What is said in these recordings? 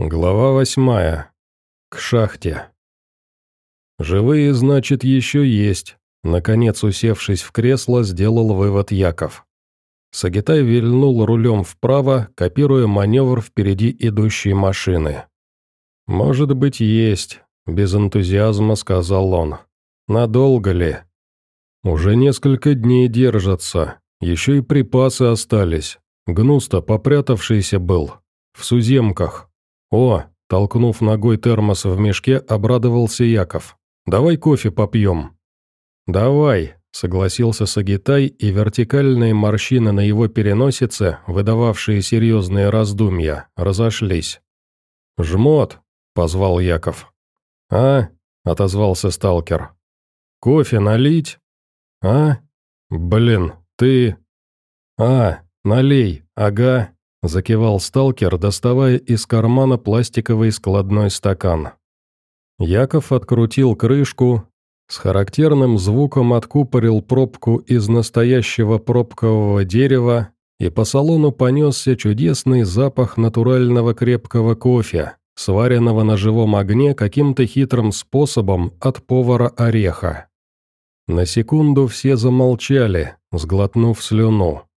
Глава восьмая. К шахте. «Живые, значит, еще есть», — наконец, усевшись в кресло, сделал вывод Яков. Сагитай вильнул рулем вправо, копируя маневр впереди идущей машины. «Может быть, есть», — без энтузиазма сказал он. «Надолго ли?» «Уже несколько дней держатся, еще и припасы остались. Гнусто попрятавшийся был. В суземках. «О!» – толкнув ногой термос в мешке, обрадовался Яков. «Давай кофе попьем». «Давай», – согласился Сагитай, и вертикальные морщины на его переносице, выдававшие серьезные раздумья, разошлись. «Жмот», – позвал Яков. «А?» – отозвался сталкер. «Кофе налить?» «А? Блин, ты...» «А, налей, ага», – закивал сталкер, доставая из кармана пластиковый складной стакан. Яков открутил крышку, с характерным звуком откупорил пробку из настоящего пробкового дерева, и по салону понесся чудесный запах натурального крепкого кофе, сваренного на живом огне каким-то хитрым способом от повара Ореха. На секунду все замолчали, сглотнув слюну.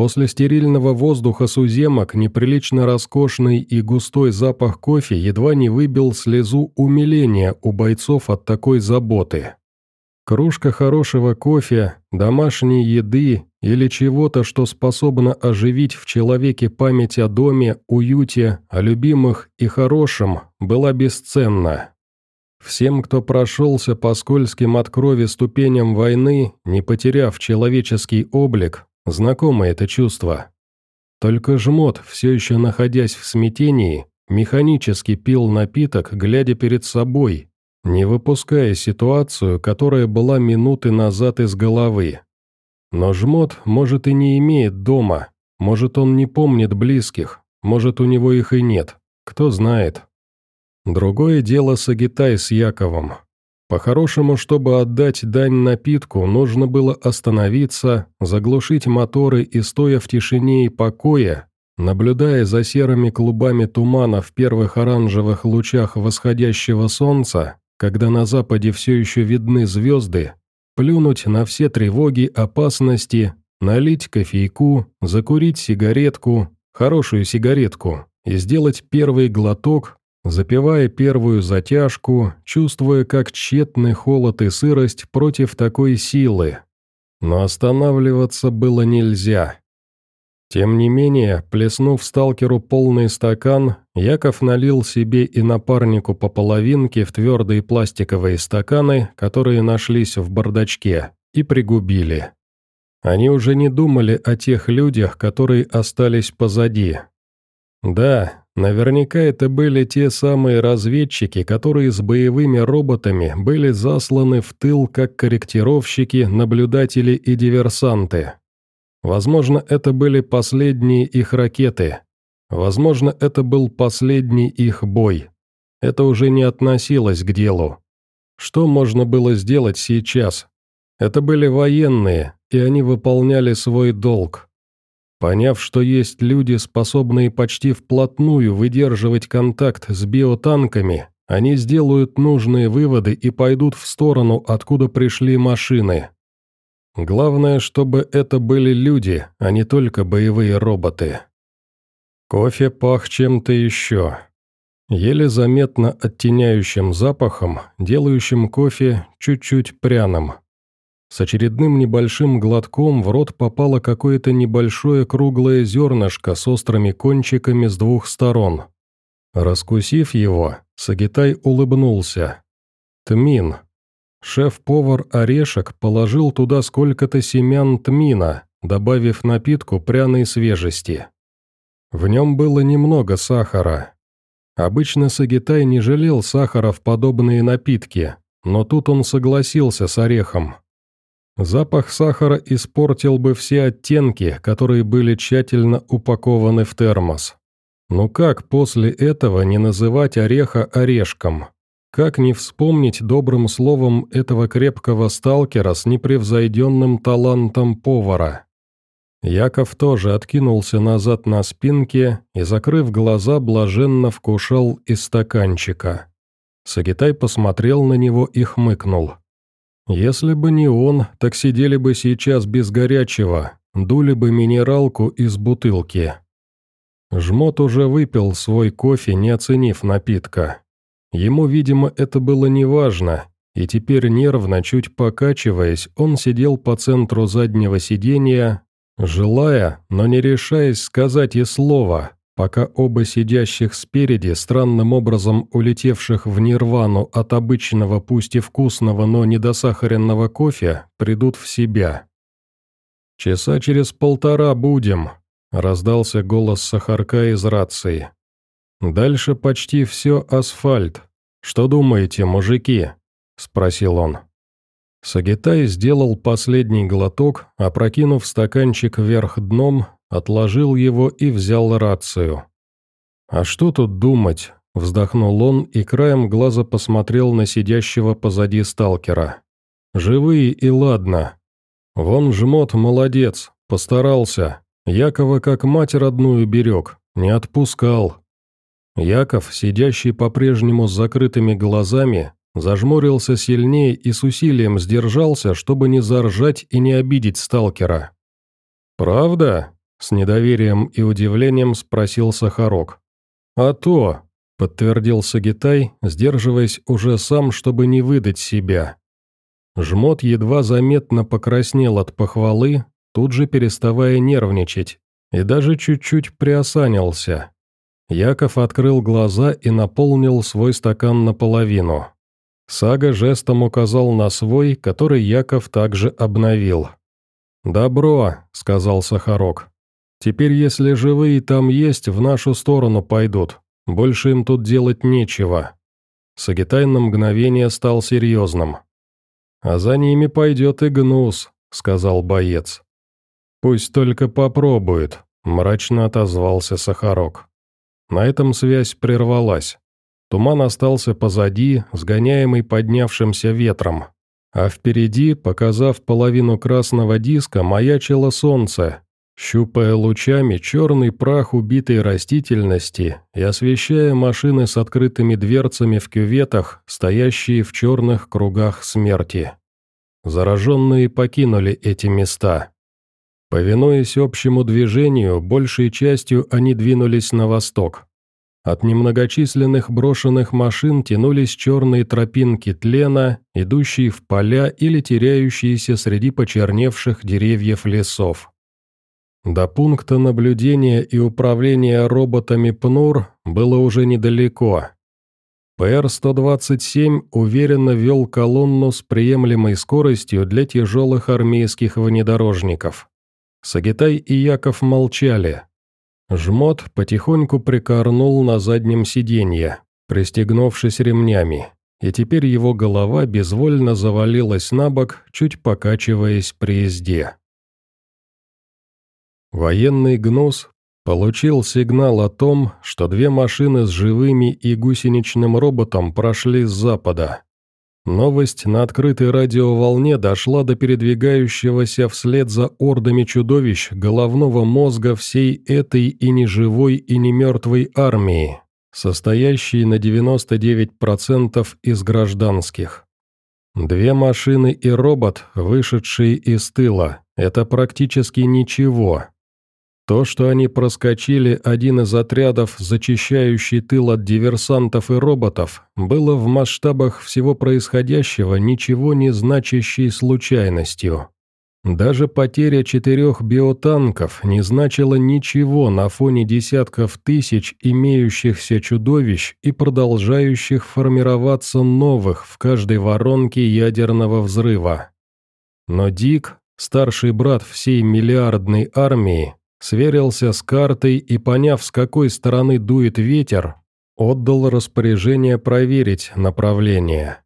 После стерильного воздуха суземок неприлично роскошный и густой запах кофе едва не выбил слезу умиления у бойцов от такой заботы. Кружка хорошего кофе, домашней еды или чего-то, что способно оживить в человеке память о доме, уюте, о любимых и хорошем, была бесценна. Всем, кто прошелся по скользким от крови ступеням войны, не потеряв человеческий облик, Знакомо это чувство. Только жмот, все еще находясь в смятении, механически пил напиток, глядя перед собой, не выпуская ситуацию, которая была минуты назад из головы. Но жмот, может, и не имеет дома, может, он не помнит близких, может, у него их и нет, кто знает. Другое дело Сагитай с Яковом. По-хорошему, чтобы отдать дань напитку, нужно было остановиться, заглушить моторы и, стоя в тишине и покое, наблюдая за серыми клубами тумана в первых оранжевых лучах восходящего солнца, когда на западе все еще видны звезды, плюнуть на все тревоги, опасности, налить кофейку, закурить сигаретку, хорошую сигаретку, и сделать первый глоток, Запивая первую затяжку, чувствуя, как тщетный холод и сырость против такой силы. Но останавливаться было нельзя. Тем не менее, плеснув сталкеру полный стакан, Яков налил себе и напарнику по половинке в твердые пластиковые стаканы, которые нашлись в бардачке, и пригубили. Они уже не думали о тех людях, которые остались позади. Да, Наверняка это были те самые разведчики, которые с боевыми роботами были засланы в тыл как корректировщики, наблюдатели и диверсанты. Возможно, это были последние их ракеты. Возможно, это был последний их бой. Это уже не относилось к делу. Что можно было сделать сейчас? Это были военные, и они выполняли свой долг. Поняв, что есть люди, способные почти вплотную выдерживать контакт с биотанками, они сделают нужные выводы и пойдут в сторону, откуда пришли машины. Главное, чтобы это были люди, а не только боевые роботы. Кофе пах чем-то еще. Еле заметно оттеняющим запахом, делающим кофе чуть-чуть пряным. С очередным небольшим глотком в рот попало какое-то небольшое круглое зернышко с острыми кончиками с двух сторон. Раскусив его, Сагитай улыбнулся. Тмин. Шеф-повар Орешек положил туда сколько-то семян тмина, добавив напитку пряной свежести. В нем было немного сахара. Обычно Сагитай не жалел сахара в подобные напитки, но тут он согласился с орехом. Запах сахара испортил бы все оттенки, которые были тщательно упакованы в термос. Но как после этого не называть ореха орешком? Как не вспомнить добрым словом этого крепкого сталкера с непревзойденным талантом повара? Яков тоже откинулся назад на спинке и, закрыв глаза, блаженно вкушал из стаканчика. Сагитай посмотрел на него и хмыкнул. «Если бы не он, так сидели бы сейчас без горячего, дули бы минералку из бутылки». Жмот уже выпил свой кофе, не оценив напитка. Ему, видимо, это было неважно, и теперь нервно, чуть покачиваясь, он сидел по центру заднего сиденья, желая, но не решаясь сказать и слова, пока оба сидящих спереди, странным образом улетевших в нирвану от обычного, пусть и вкусного, но недосахаренного кофе, придут в себя. «Часа через полтора будем», — раздался голос Сахарка из рации. «Дальше почти все асфальт. Что думаете, мужики?» — спросил он. Сагитай сделал последний глоток, опрокинув стаканчик вверх дном, отложил его и взял рацию. «А что тут думать?» – вздохнул он и краем глаза посмотрел на сидящего позади сталкера. «Живые и ладно. Вон жмот молодец, постарался. Якова как мать родную берег, не отпускал». Яков, сидящий по-прежнему с закрытыми глазами, Зажмурился сильнее и с усилием сдержался, чтобы не заржать и не обидеть сталкера. «Правда?» – с недоверием и удивлением спросил Сахарок. «А то», – подтвердил Сагитай, сдерживаясь уже сам, чтобы не выдать себя. Жмот едва заметно покраснел от похвалы, тут же переставая нервничать, и даже чуть-чуть приосанился. Яков открыл глаза и наполнил свой стакан наполовину. Сага жестом указал на свой, который Яков также обновил. «Добро», — сказал Сахарок. «Теперь, если живые там есть, в нашу сторону пойдут. Больше им тут делать нечего». Сагитай на мгновение стал серьезным. «А за ними пойдет и гнус», — сказал боец. «Пусть только попробует», — мрачно отозвался Сахарок. На этом связь прервалась. Туман остался позади, сгоняемый поднявшимся ветром. А впереди, показав половину красного диска, маячило солнце, щупая лучами черный прах убитой растительности и освещая машины с открытыми дверцами в кюветах, стоящие в черных кругах смерти. Зараженные покинули эти места. Повинуясь общему движению, большей частью они двинулись на восток. От немногочисленных брошенных машин тянулись черные тропинки тлена, идущие в поля или теряющиеся среди почерневших деревьев лесов. До пункта наблюдения и управления роботами ПНУР было уже недалеко. ПР-127 уверенно вел колонну с приемлемой скоростью для тяжелых армейских внедорожников. Сагитай и Яков молчали, Жмот потихоньку прикорнул на заднем сиденье, пристегнувшись ремнями, и теперь его голова безвольно завалилась на бок, чуть покачиваясь при езде. Военный гнус получил сигнал о том, что две машины с живыми и гусеничным роботом прошли с запада. Новость на открытой радиоволне дошла до передвигающегося вслед за ордами чудовищ головного мозга всей этой и неживой, и не мертвой армии, состоящей на 99% из гражданских. Две машины и робот, вышедшие из тыла, это практически ничего, то, что они проскочили один из отрядов, зачищающий тыл от диверсантов и роботов, было в масштабах всего происходящего ничего не значащей случайностью. Даже потеря четырех биотанков не значила ничего на фоне десятков тысяч имеющихся чудовищ и продолжающих формироваться новых в каждой воронке ядерного взрыва. Но Дик, старший брат всей миллиардной армии, сверился с картой и, поняв, с какой стороны дует ветер, отдал распоряжение проверить направление.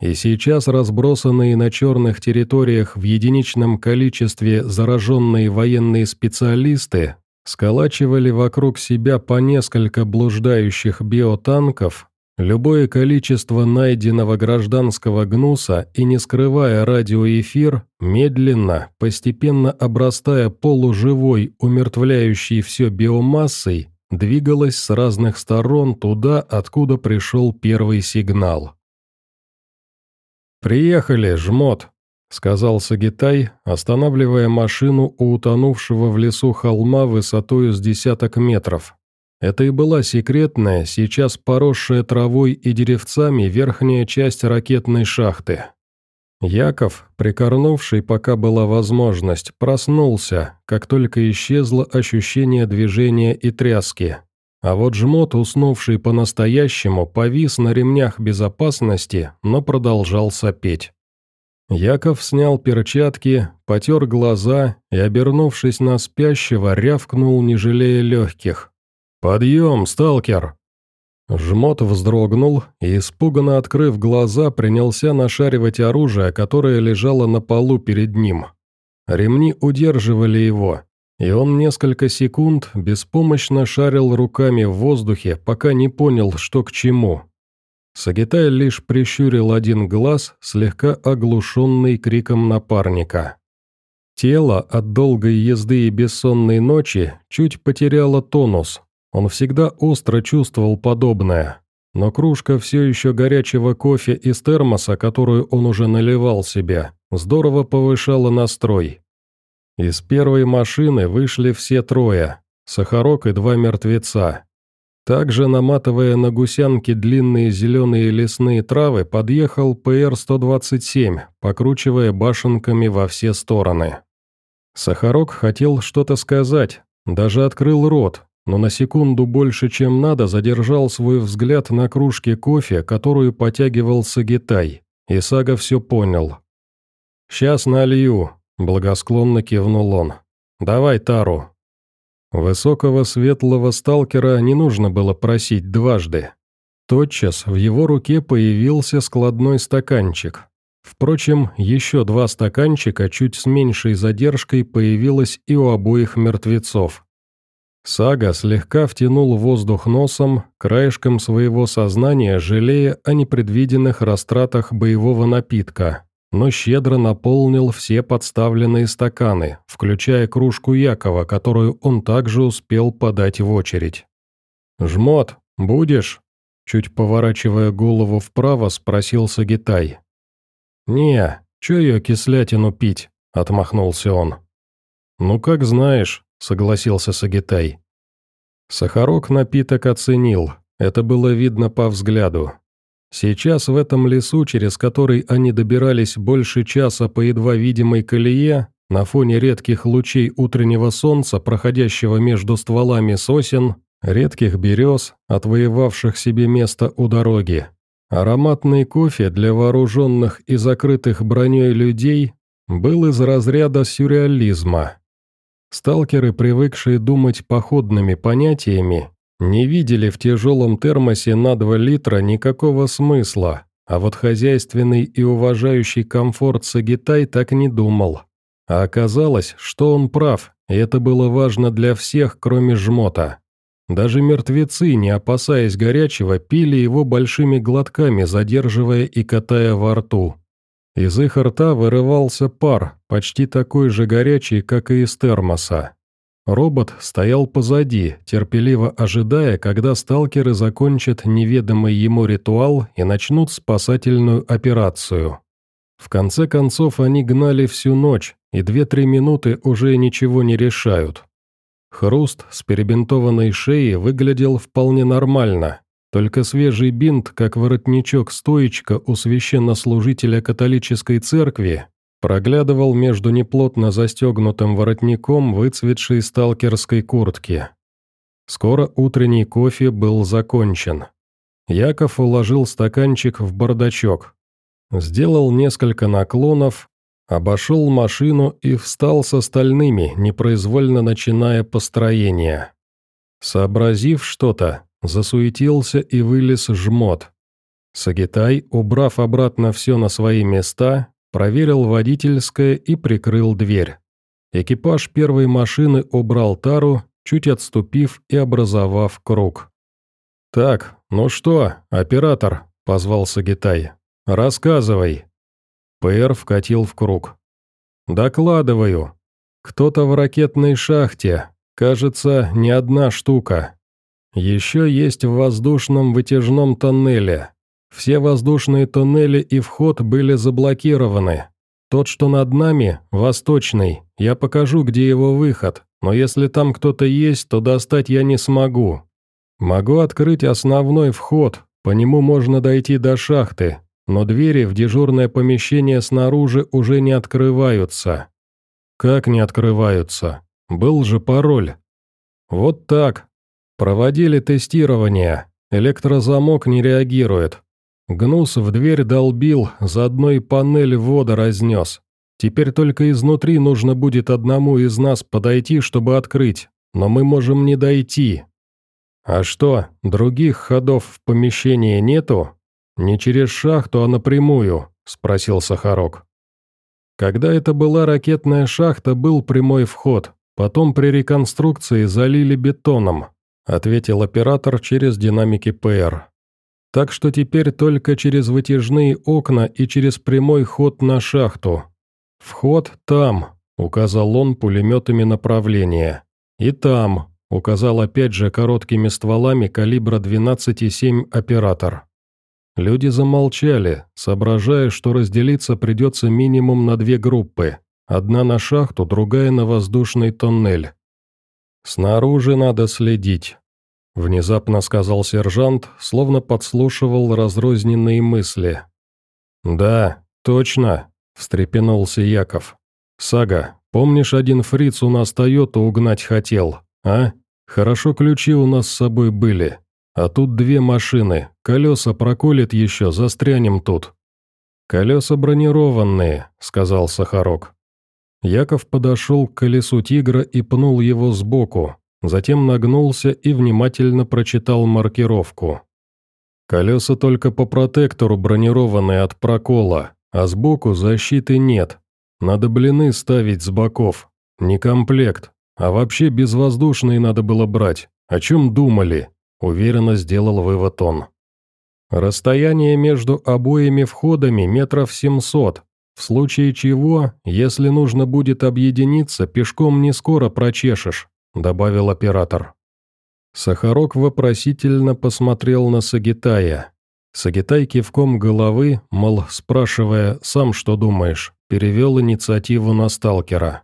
И сейчас разбросанные на черных территориях в единичном количестве зараженные военные специалисты сколачивали вокруг себя по несколько блуждающих биотанков, Любое количество найденного гражданского гнуса и не скрывая радиоэфир, медленно, постепенно обрастая полуживой, умертвляющей все биомассой, двигалось с разных сторон туда, откуда пришел первый сигнал. «Приехали, жмот», — сказал Сагитай, останавливая машину у утонувшего в лесу холма высотою с десяток метров. Это и была секретная, сейчас поросшая травой и деревцами верхняя часть ракетной шахты. Яков, прикорнувший, пока была возможность, проснулся, как только исчезло ощущение движения и тряски. А вот жмот, уснувший по-настоящему, повис на ремнях безопасности, но продолжал сопеть. Яков снял перчатки, потер глаза и, обернувшись на спящего, рявкнул, не жалея легких. «Подъем, сталкер!» Жмот вздрогнул и, испуганно открыв глаза, принялся нашаривать оружие, которое лежало на полу перед ним. Ремни удерживали его, и он несколько секунд беспомощно шарил руками в воздухе, пока не понял, что к чему. Сагитай лишь прищурил один глаз, слегка оглушенный криком напарника. Тело от долгой езды и бессонной ночи чуть потеряло тонус, он всегда остро чувствовал подобное. Но кружка все еще горячего кофе из термоса, которую он уже наливал себе, здорово повышала настрой. Из первой машины вышли все трое, Сахарок и два мертвеца. Также, наматывая на гусянки длинные зеленые лесные травы, подъехал ПР-127, покручивая башенками во все стороны. Сахарок хотел что-то сказать, даже открыл рот, но на секунду больше, чем надо, задержал свой взгляд на кружке кофе, которую потягивал Сагитай, и Сага все понял. «Сейчас налью», — благосклонно кивнул он. «Давай тару». Высокого светлого сталкера не нужно было просить дважды. Тотчас в его руке появился складной стаканчик. Впрочем, еще два стаканчика чуть с меньшей задержкой появилось и у обоих мертвецов. Сага слегка втянул воздух носом, краешком своего сознания жалея о непредвиденных растратах боевого напитка, но щедро наполнил все подставленные стаканы, включая кружку Якова, которую он также успел подать в очередь. «Жмот, будешь?» Чуть поворачивая голову вправо, спросил Сагитай. «Не, чё её кислятину пить?» – отмахнулся он. «Ну, как знаешь», — согласился Сагитай. Сахарок напиток оценил, это было видно по взгляду. Сейчас в этом лесу, через который они добирались больше часа по едва видимой колее, на фоне редких лучей утреннего солнца, проходящего между стволами сосен, редких берез, отвоевавших себе место у дороги, ароматный кофе для вооруженных и закрытых броней людей был из разряда сюрреализма. Сталкеры, привыкшие думать походными понятиями, не видели в тяжелом термосе на 2 литра никакого смысла, а вот хозяйственный и уважающий комфорт Сагитай так не думал. А оказалось, что он прав, и это было важно для всех, кроме жмота. Даже мертвецы, не опасаясь горячего, пили его большими глотками, задерживая и катая во рту. Из их рта вырывался пар, почти такой же горячий, как и из термоса. Робот стоял позади, терпеливо ожидая, когда сталкеры закончат неведомый ему ритуал и начнут спасательную операцию. В конце концов, они гнали всю ночь, и две-три минуты уже ничего не решают. Хруст с перебинтованной шеей выглядел вполне нормально, только свежий бинт, как воротничок-стоечка у священнослужителя католической церкви, проглядывал между неплотно застегнутым воротником выцветшей сталкерской куртки. Скоро утренний кофе был закончен. Яков уложил стаканчик в бардачок, сделал несколько наклонов, обошел машину и встал с остальными, непроизвольно начиная построение. Сообразив что-то, Засуетился и вылез жмот. Сагитай, убрав обратно все на свои места, проверил водительское и прикрыл дверь. Экипаж первой машины убрал тару, чуть отступив и образовав круг. «Так, ну что, оператор?» – позвал Сагитай. «Рассказывай». ПР вкатил в круг. «Докладываю. Кто-то в ракетной шахте. Кажется, не одна штука. Еще есть в воздушном вытяжном тоннеле. Все воздушные тоннели и вход были заблокированы. Тот, что над нами, восточный. Я покажу, где его выход, но если там кто-то есть, то достать я не смогу. Могу открыть основной вход, по нему можно дойти до шахты, но двери в дежурное помещение снаружи уже не открываются. Как не открываются? Был же пароль. Вот так. Проводили тестирование. Электрозамок не реагирует. Гнус в дверь долбил, заодно и панель вода разнес. Теперь только изнутри нужно будет одному из нас подойти, чтобы открыть, но мы можем не дойти. А что, других ходов в помещении нету? Не через шахту, а напрямую, спросил Сахарок. Когда это была ракетная шахта, был прямой вход, потом при реконструкции залили бетоном, ответил оператор через динамики ПР. Так что теперь только через вытяжные окна и через прямой ход на шахту. «Вход там», — указал он пулеметами направления. «И там», — указал опять же короткими стволами калибра 12,7 оператор. Люди замолчали, соображая, что разделиться придется минимум на две группы. Одна на шахту, другая на воздушный тоннель. «Снаружи надо следить», Внезапно сказал сержант, словно подслушивал разрозненные мысли. «Да, точно», – встрепенулся Яков. «Сага, помнишь, один фриц у нас Тойоту угнать хотел, а? Хорошо ключи у нас с собой были. А тут две машины, колеса проколет еще, застрянем тут». «Колеса бронированные», – сказал Сахарок. Яков подошел к колесу тигра и пнул его сбоку, затем нагнулся и внимательно прочитал маркировку. Колеса только по протектору бронированные от прокола, а сбоку защиты нет. Надо блины ставить с боков. Не комплект, а вообще безвоздушные надо было брать. О чем думали? Уверенно сделал вывод он. Расстояние между обоими входами метров семьсот, в случае чего, если нужно будет объединиться, пешком не скоро прочешешь. — добавил оператор. Сахарок вопросительно посмотрел на Сагитая. Сагитай кивком головы, мол, спрашивая, сам что думаешь, перевел инициативу на сталкера.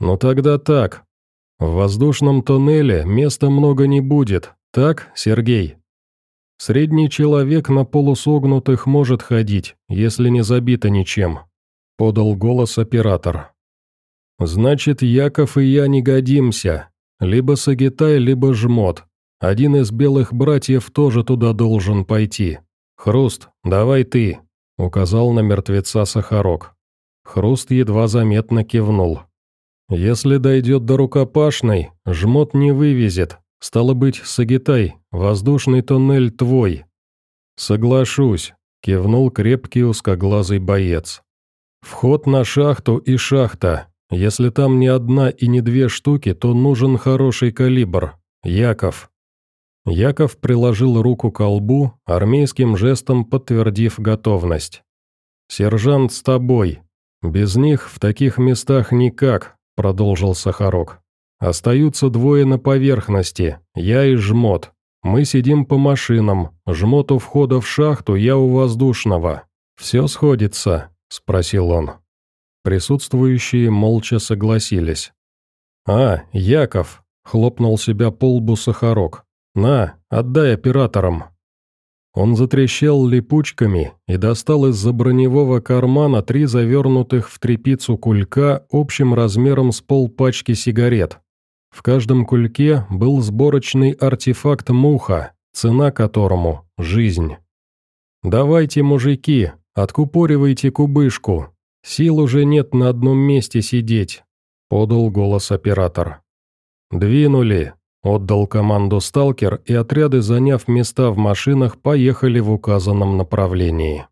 «Ну тогда так. В воздушном туннеле места много не будет, так, Сергей?» «Средний человек на полусогнутых может ходить, если не забито ничем», — подал голос оператор. «Значит, Яков и я не годимся. Либо Сагитай, либо Жмот. Один из белых братьев тоже туда должен пойти. Хруст, давай ты», — указал на мертвеца Сахарок. Хруст едва заметно кивнул. «Если дойдет до рукопашной, Жмот не вывезет. Стало быть, Сагитай, воздушный туннель твой». «Соглашусь», — кивнул крепкий узкоглазый боец. «Вход на шахту и шахта. Если там не одна и не две штуки, то нужен хороший калибр. Яков». Яков приложил руку к лбу, армейским жестом подтвердив готовность. «Сержант с тобой. Без них в таких местах никак», — продолжил Сахарок. «Остаются двое на поверхности, я и Жмот. Мы сидим по машинам, Жмот у входа в шахту, я у воздушного. Все сходится?» — спросил он. Присутствующие молча согласились. «А, Яков!» — хлопнул себя по лбу Сахарок. «На, отдай операторам!» Он затрещал липучками и достал из-за броневого кармана три завернутых в трепицу кулька общим размером с полпачки сигарет. В каждом кульке был сборочный артефакт муха, цена которому – жизнь. «Давайте, мужики, откупоривайте кубышку, «Сил уже нет на одном месте сидеть», — подал голос оператор. «Двинули», — отдал команду сталкер, и отряды, заняв места в машинах, поехали в указанном направлении.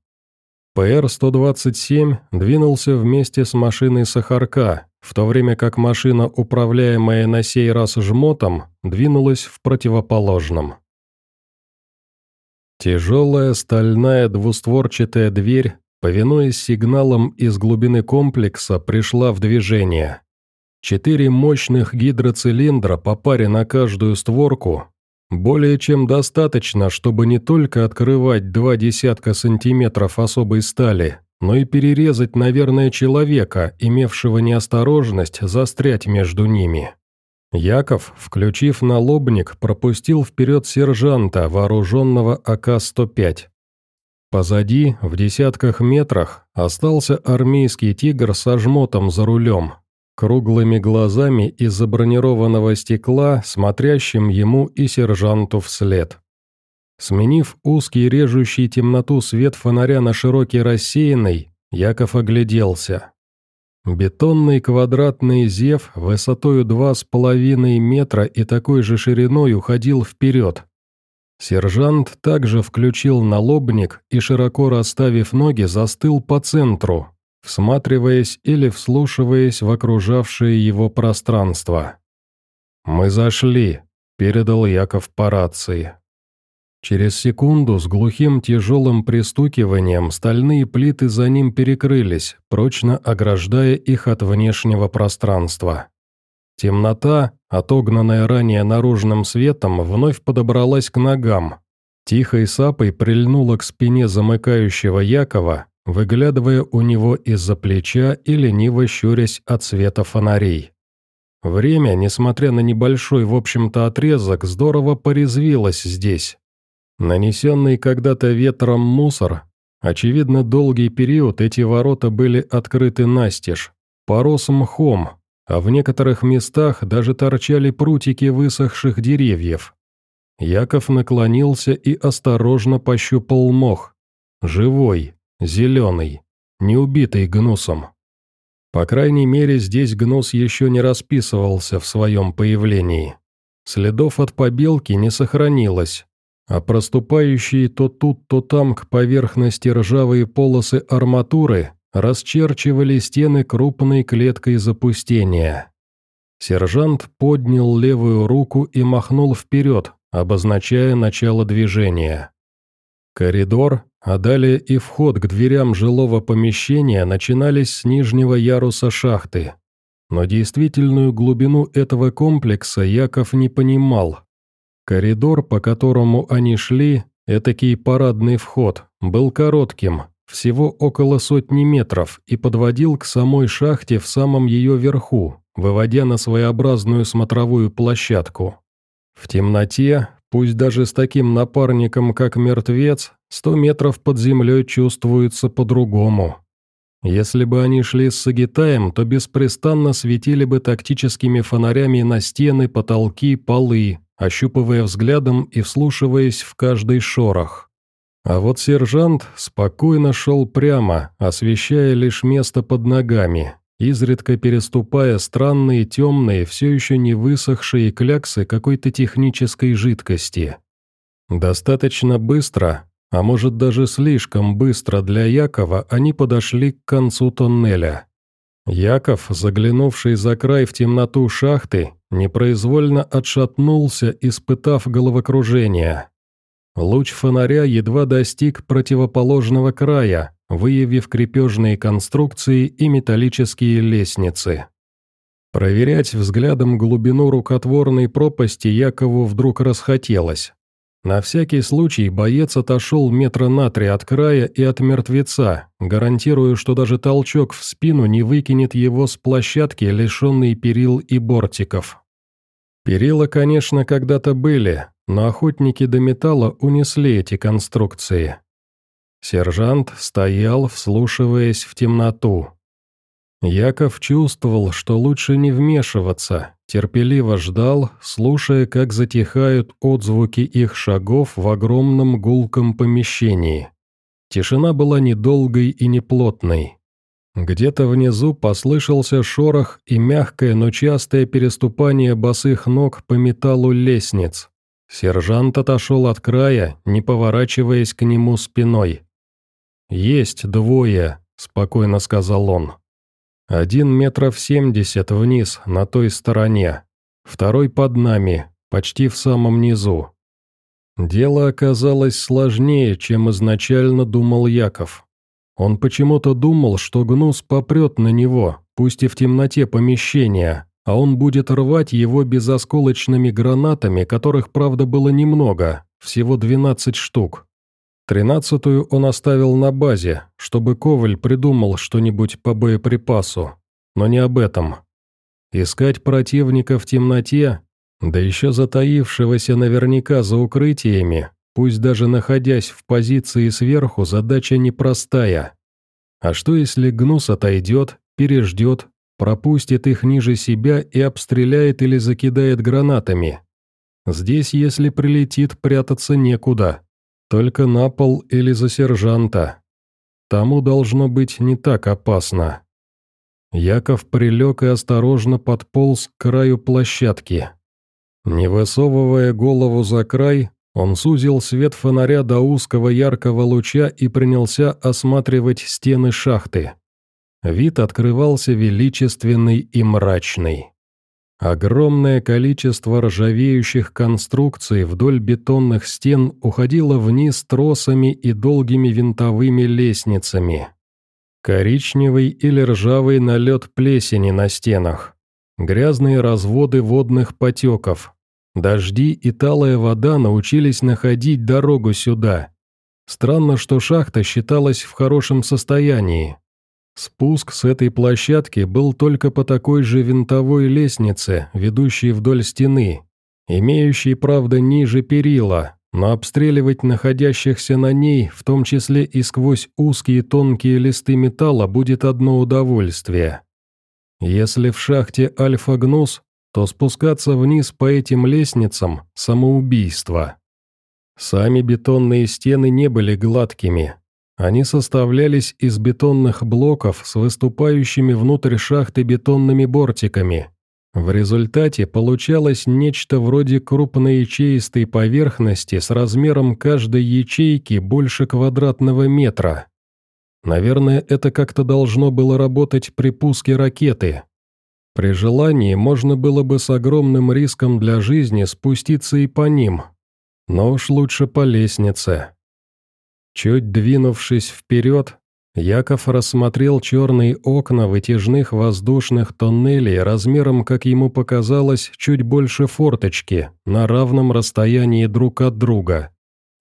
ПР-127 двинулся вместе с машиной Сахарка, в то время как машина, управляемая на сей раз жмотом, двинулась в противоположном. Тяжелая стальная двустворчатая дверь, повинуясь сигналам из глубины комплекса, пришла в движение. Четыре мощных гидроцилиндра по паре на каждую створку более чем достаточно, чтобы не только открывать два десятка сантиметров особой стали, но и перерезать, наверное, человека, имевшего неосторожность застрять между ними. Яков, включив налобник, пропустил вперед сержанта, вооруженного АК-105. Позади, в десятках метрах, остался армейский тигр со жмотом за рулем, круглыми глазами из-за бронированного стекла, смотрящим ему и сержанту вслед. Сменив узкий режущий темноту свет фонаря на широкий рассеянный, Яков огляделся. Бетонный квадратный зев высотою два с половиной метра и такой же шириной уходил вперед. Сержант также включил налобник и, широко расставив ноги, застыл по центру, всматриваясь или вслушиваясь в окружавшее его пространство. «Мы зашли», — передал Яков по рации. Через секунду с глухим тяжелым пристукиванием стальные плиты за ним перекрылись, прочно ограждая их от внешнего пространства. Темнота, отогнанная ранее наружным светом, вновь подобралась к ногам. Тихой сапой прильнула к спине замыкающего Якова, выглядывая у него из-за плеча и лениво щурясь от света фонарей. Время, несмотря на небольшой, в общем-то, отрезок, здорово порезвилось здесь. Нанесенный когда-то ветром мусор, очевидно, долгий период эти ворота были открыты настежь, порос мхом, а в некоторых местах даже торчали прутики высохших деревьев. Яков наклонился и осторожно пощупал мох. Живой, Зеленый, не убитый гнусом. По крайней мере, здесь гнус еще не расписывался в своем появлении. Следов от побелки не сохранилось, а проступающие то тут, то там к поверхности ржавые полосы арматуры расчерчивали стены крупной клеткой запустения. Сержант поднял левую руку и махнул вперед, обозначая начало движения. Коридор, а далее и вход к дверям жилого помещения начинались с нижнего яруса шахты. Но действительную глубину этого комплекса Яков не понимал. Коридор, по которому они шли, этакий парадный вход, был коротким, всего около сотни метров, и подводил к самой шахте в самом ее верху, выводя на своеобразную смотровую площадку. В темноте, пусть даже с таким напарником, как мертвец, Сто метров под землей чувствуется по-другому. Если бы они шли с Сагитаем, то беспрестанно светили бы тактическими фонарями на стены, потолки, полы, ощупывая взглядом и вслушиваясь в каждый шорох. А вот сержант спокойно шел прямо, освещая лишь место под ногами, изредка переступая странные темные, все еще не высохшие кляксы какой-то технической жидкости. Достаточно быстро, а может даже слишком быстро для Якова, они подошли к концу тоннеля. Яков, заглянувший за край в темноту шахты, непроизвольно отшатнулся, испытав головокружение. Луч фонаря едва достиг противоположного края, выявив крепежные конструкции и металлические лестницы. Проверять взглядом глубину рукотворной пропасти Якову вдруг расхотелось. На всякий случай боец отошел метра на три от края и от мертвеца, гарантируя, что даже толчок в спину не выкинет его с площадки, лишенной перил и бортиков. Перила, конечно, когда-то были, но охотники до металла унесли эти конструкции. Сержант стоял, вслушиваясь в темноту. Яков чувствовал, что лучше не вмешиваться, терпеливо ждал, слушая, как затихают отзвуки их шагов в огромном гулком помещении. Тишина была недолгой и неплотной. Где-то внизу послышался шорох и мягкое, но частое переступание босых ног по металлу лестниц. Сержант отошел от края, не поворачиваясь к нему спиной. «Есть двое», — спокойно сказал он. Один метров семьдесят вниз, на той стороне. Второй под нами, почти в самом низу. Дело оказалось сложнее, чем изначально думал Яков. Он почему-то думал, что гнус попрет на него, пусть и в темноте помещения, а он будет рвать его безосколочными гранатами, которых, правда, было немного, всего 12 штук. Тринадцатую он оставил на базе, чтобы Коваль придумал что-нибудь по боеприпасу. Но не об этом. Искать противника в темноте, да еще затаившегося наверняка за укрытиями, пусть даже находясь в позиции сверху, задача непростая. А что если Гнус отойдет, переждет, пропустит их ниже себя и обстреляет или закидает гранатами? Здесь, если прилетит, прятаться некуда. Только на пол или за сержанта. Тому должно быть не так опасно. Яков прилег и осторожно подполз к краю площадки. Не высовывая голову за край, он сузил свет фонаря до узкого яркого луча и принялся осматривать стены шахты. Вид открывался величественный и мрачный. Огромное количество ржавеющих конструкций вдоль бетонных стен уходило вниз тросами и долгими винтовыми лестницами. Коричневый или ржавый налет плесени на стенах. Грязные разводы водных потеков. Дожди и талая вода научились находить дорогу сюда. Странно, что шахта считалась в хорошем состоянии. Спуск с этой площадки был только по такой же винтовой лестнице, ведущей вдоль стены, имеющей, правда, ниже перила, но обстреливать находящихся на ней, в том числе и сквозь узкие тонкие листы металла, будет одно удовольствие. Если в шахте Альфа-Гнус, то спускаться вниз по этим лестницам – самоубийство. Сами бетонные стены не были гладкими, они составлялись из бетонных блоков с выступающими внутрь шахты бетонными бортиками. В результате получалось нечто вроде крупной ячеистой поверхности с размером каждой ячейки больше квадратного метра. Наверное, это как-то должно было работать при пуске ракеты. При желании можно было бы с огромным риском для жизни спуститься и по ним. Но уж лучше по лестнице. Чуть двинувшись вперед, Яков рассмотрел черные окна вытяжных воздушных тоннелей размером, как ему показалось, чуть больше форточки, на равном расстоянии друг от друга.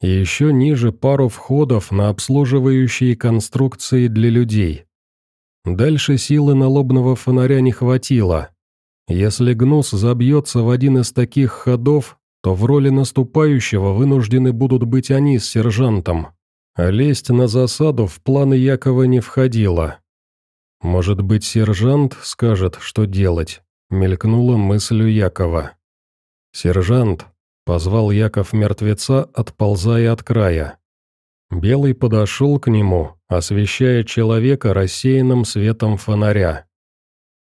И еще ниже пару входов на обслуживающие конструкции для людей. Дальше силы налобного фонаря не хватило. Если гнус забьется в один из таких ходов, то в роли наступающего вынуждены будут быть они с сержантом. А лезть на засаду в планы Якова не входило. «Может быть, сержант скажет, что делать?» — мелькнула мыслью Якова. «Сержант!» — позвал Яков мертвеца, отползая от края. Белый подошел к нему, освещая человека рассеянным светом фонаря.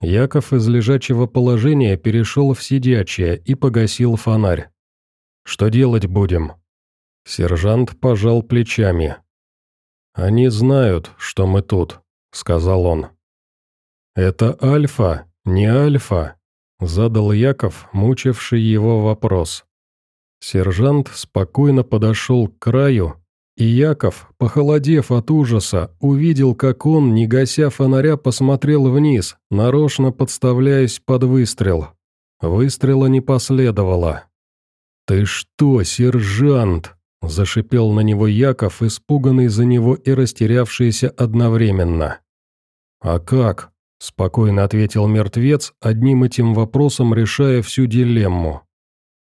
Яков из лежачего положения перешел в сидячее и погасил фонарь. «Что делать будем?» Сержант пожал плечами. «Они знают, что мы тут», — сказал он. «Это Альфа, не Альфа», — задал Яков, мучивший его вопрос. Сержант спокойно подошел к краю, и Яков, похолодев от ужаса, увидел, как он, не гася фонаря, посмотрел вниз, нарочно подставляясь под выстрел. Выстрела не последовало. «Ты что, сержант?» Зашипел на него Яков, испуганный за него и растерявшийся одновременно. «А как?» – спокойно ответил мертвец, одним этим вопросом решая всю дилемму.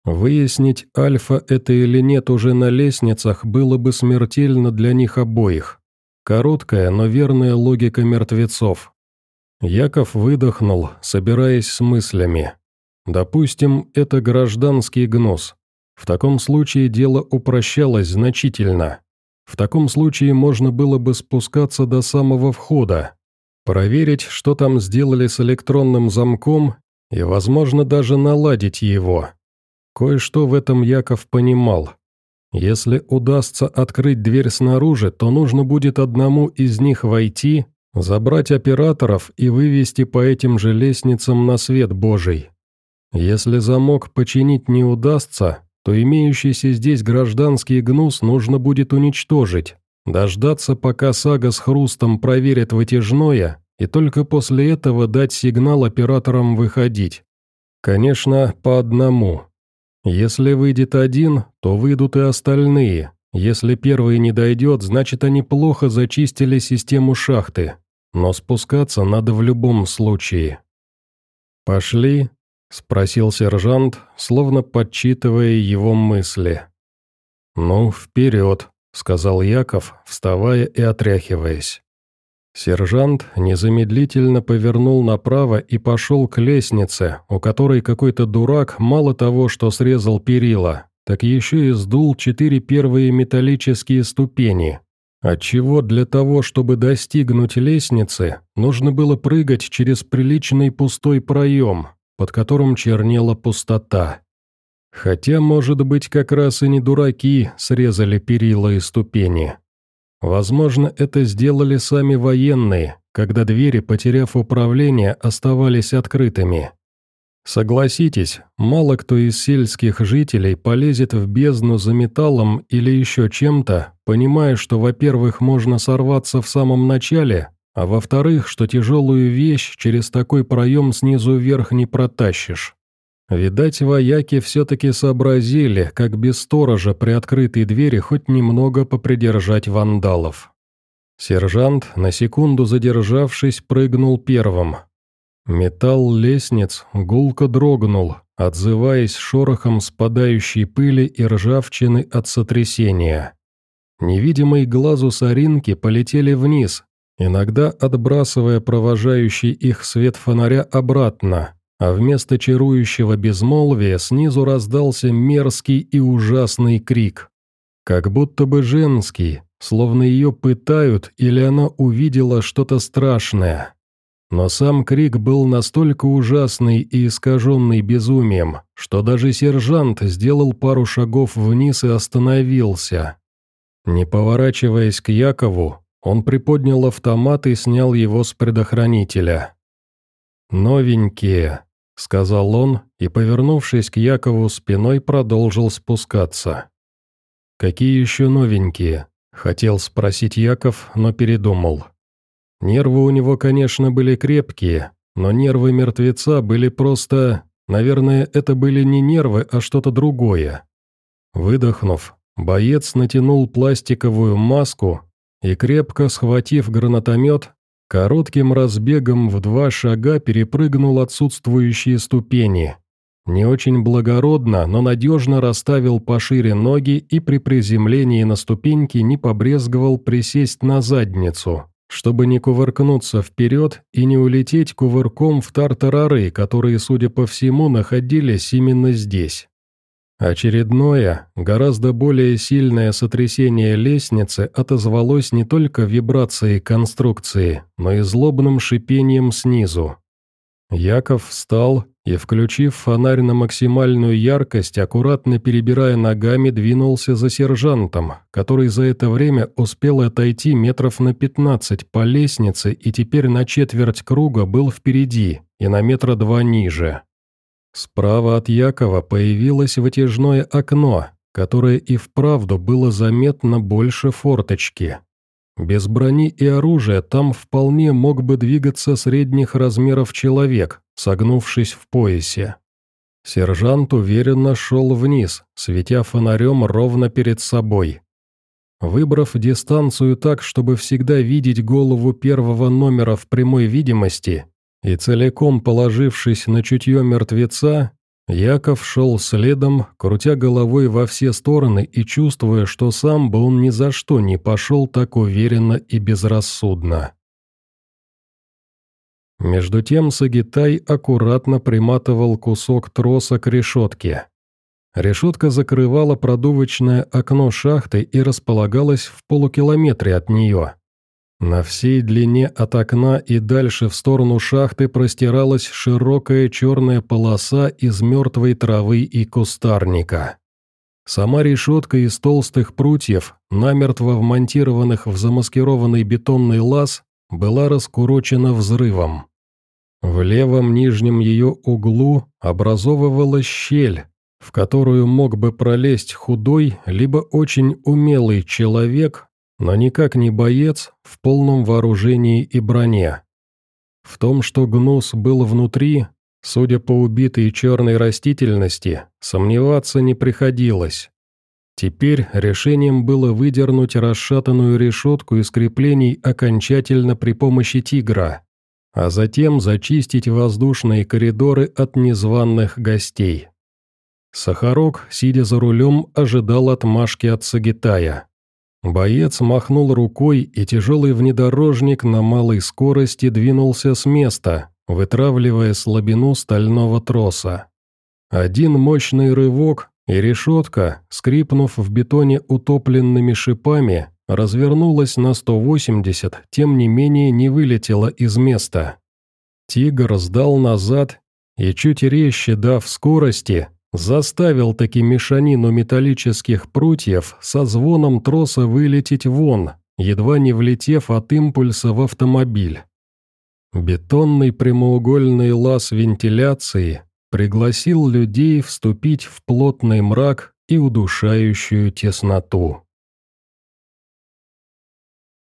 Выяснить, альфа это или нет уже на лестницах, было бы смертельно для них обоих. Короткая, но верная логика мертвецов. Яков выдохнул, собираясь с мыслями. Допустим, это гражданский гнус. В таком случае дело упрощалось значительно. В таком случае можно было бы спускаться до самого входа, проверить, что там сделали с электронным замком и, возможно, даже наладить его. Кое-что в этом Яков понимал. Если удастся открыть дверь снаружи, то нужно будет одному из них войти, забрать операторов и вывести по этим же лестницам на свет Божий. Если замок починить не удастся, то имеющийся здесь гражданский гнус нужно будет уничтожить, дождаться, пока сага с хрустом проверит вытяжное, и только после этого дать сигнал операторам выходить. Конечно, по одному. Если выйдет один, то выйдут и остальные. Если первый не дойдет, значит они плохо зачистили систему шахты. Но спускаться надо в любом случае. «Пошли?» – спросил сержант, словно подчитывая его мысли. «Ну, вперед», – сказал Яков, вставая и отряхиваясь. Сержант незамедлительно повернул направо и пошел к лестнице, у которой какой-то дурак мало того, что срезал перила, так еще и сдул четыре первые металлические ступени. Отчего для того, чтобы достигнуть лестницы, нужно было прыгать через приличный пустой проем, под которым чернела пустота. Хотя, может быть, как раз и не дураки срезали перила и ступени. Возможно, это сделали сами военные, когда двери, потеряв управление, оставались открытыми. Согласитесь, мало кто из сельских жителей полезет в бездну за металлом или еще чем-то, понимая, что, во-первых, можно сорваться в самом начале, а во-вторых, что тяжелую вещь через такой проем снизу вверх не протащишь. Видать, вояки все-таки сообразили, как без сторожа при открытой двери хоть немного попридержать вандалов. Сержант, на секунду задержавшись, прыгнул первым. Металл лестниц гулко дрогнул, отзываясь шорохом спадающей пыли и ржавчины от сотрясения. Невидимые глазу соринки полетели вниз, иногда отбрасывая провожающий их свет фонаря обратно, а вместо чарующего безмолвия снизу раздался мерзкий и ужасный крик. Как будто бы женский, словно ее пытают или она увидела что-то страшное. Но сам крик был настолько ужасный и искаженный безумием, что даже сержант сделал пару шагов вниз и остановился. Не поворачиваясь к Якову, он приподнял автомат и снял его с предохранителя. «Новенькие», — сказал он и, повернувшись к Якову спиной, продолжил спускаться. «Какие еще новенькие?» — хотел спросить Яков, но передумал. Нервы у него, конечно, были крепкие, но нервы мертвеца были просто... Наверное, это были не нервы, а что-то другое. Выдохнув, боец натянул пластиковую маску и, крепко схватив гранатомет, Коротким разбегом в два шага перепрыгнул отсутствующие ступени. Не очень благородно, но надежно расставил пошире ноги и при приземлении на ступеньки не побрезговал присесть на задницу, чтобы не кувыркнуться вперед и не улететь кувырком в тартарары, которые, судя по всему, находились именно здесь. Очередное, гораздо более сильное сотрясение лестницы отозвалось не только вибрацией конструкции, но и злобным шипением снизу. Яков встал и, включив фонарь на максимальную яркость, аккуратно перебирая ногами, двинулся за сержантом, который за это время успел отойти метров на пятнадцать по лестнице и теперь на четверть круга был впереди и на метра два ниже. Справа от Якова появилось вытяжное окно, которое и вправду было заметно больше форточки. Без брони и оружия там вполне мог бы двигаться средних размеров человек, согнувшись в поясе. Сержант уверенно шел вниз, светя фонарем ровно перед собой. Выбрав дистанцию так, чтобы всегда видеть голову первого номера в прямой видимости, и целиком положившись на чутье мертвеца, Яков шел следом, крутя головой во все стороны и чувствуя, что сам бы он ни за что не пошел так уверенно и безрассудно. Между тем Сагитай аккуратно приматывал кусок троса к решетке. Решетка закрывала продувочное окно шахты и располагалась в полукилометре от нее. На всей длине от окна и дальше в сторону шахты простиралась широкая черная полоса из мертвой травы и кустарника. Сама решетка из толстых прутьев, намертво вмонтированных в замаскированный бетонный лаз, была раскурочена взрывом. В левом нижнем ее углу образовывалась щель, в которую мог бы пролезть худой, либо очень умелый человек, но никак не боец в полном вооружении и броне. В том, что гнус был внутри, судя по убитой черной растительности, сомневаться не приходилось. Теперь решением было выдернуть расшатанную решетку из креплений окончательно при помощи тигра, а затем зачистить воздушные коридоры от незваных гостей. Сахарок, сидя за рулем, ожидал отмашки от Сагитая. Боец махнул рукой, и тяжелый внедорожник на малой скорости двинулся с места, вытравливая слабину стального троса. Один мощный рывок, и решетка, скрипнув в бетоне утопленными шипами, развернулась на 180, тем не менее не вылетела из места. Тигр сдал назад и, чуть резче дав скорости, Заставил таки мешанину металлических прутьев со звоном троса вылететь вон, едва не влетев от импульса в автомобиль. Бетонный прямоугольный лаз вентиляции пригласил людей вступить в плотный мрак и удушающую тесноту.